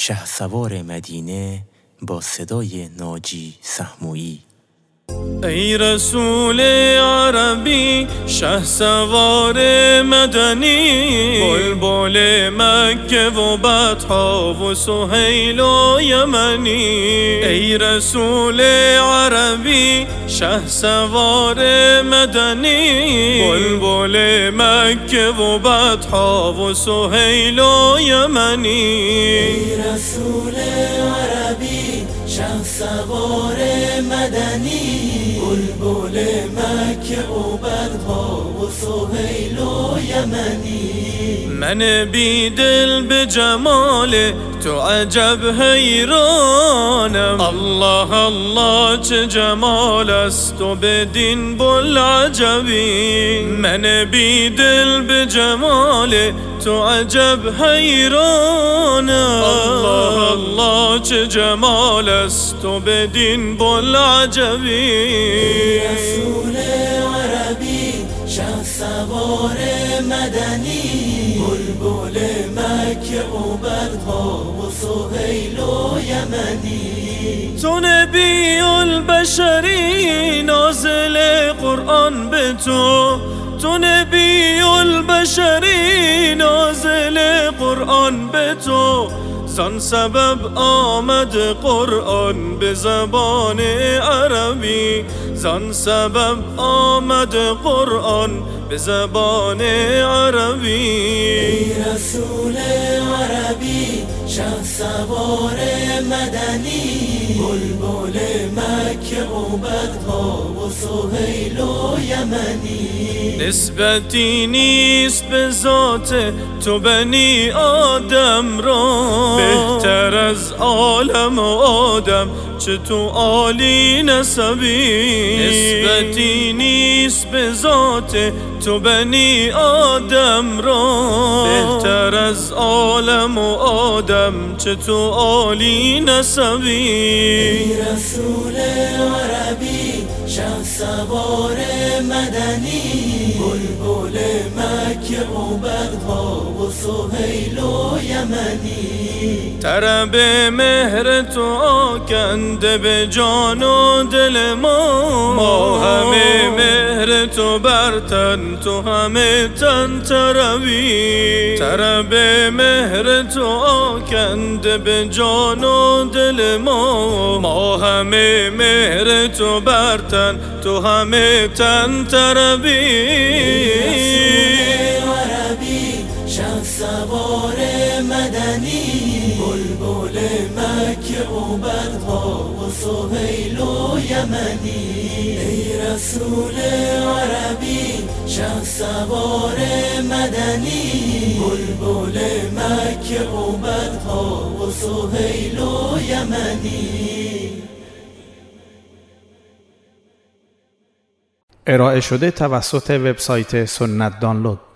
شه سوار مدینه با صدای ناجی سهمویی. ای رسول عربی شه سوار مدنی. بلبل مکه و بطحا و سهیل و یمنی. ای رسول عربی شه سوار مدنی. بلبل مکه و بطحا و سهیل و یمنی ای رسول عربی شه سوار مدنی. بلبل مکه و بدها و سهیل و یمنی من بی دل به جمال تو عجب حیرانم. الله الله چه جمال است و بدین بل عجبی من بی دل به جمال تو عجب حیرانم. الله الله چه جمال است و بدین بل عجبی رسول عربی شه سوار مدنی. بلبل مکه و بدها و سهیل و یمنی. تو نبی البشری نازل قرآن به تو. تو نبی البشری نازل قرآن به تو. زان سبب آمد قرآن به زبان عربی. زان سبب آمد قرآن به زبان عربی. رسول عربی شه سوار مدنی. بلبل مکه و بدها و سهیل و یمنی نسبتی نیست به ذات تو بنی آدم را. بهتر از عالم و آدم چه تو عالی نسبی. نسبتی نیست به ذات تو بنی آدم را. بهتر از عالم و آدم چه تو عالی نسبی. ای رسول عربی شه سوار مدنی. بلبل مکه و بدها و سهیل و یمنی. طرب مهر تو آکنده به جان و دل ما. مهر تو برتن تو همه تن طربی طرب مهر تو آکنده به جان و دل ما. ما همه مهر تو برتن تو همه تن طربی مکه و سهیل و یمنی. ای رسول عربی شه سوار مدنی. بلبل مکه و بدها و سهیل و یمنی. ارائه شده توسط وبسایت سنت دانلود.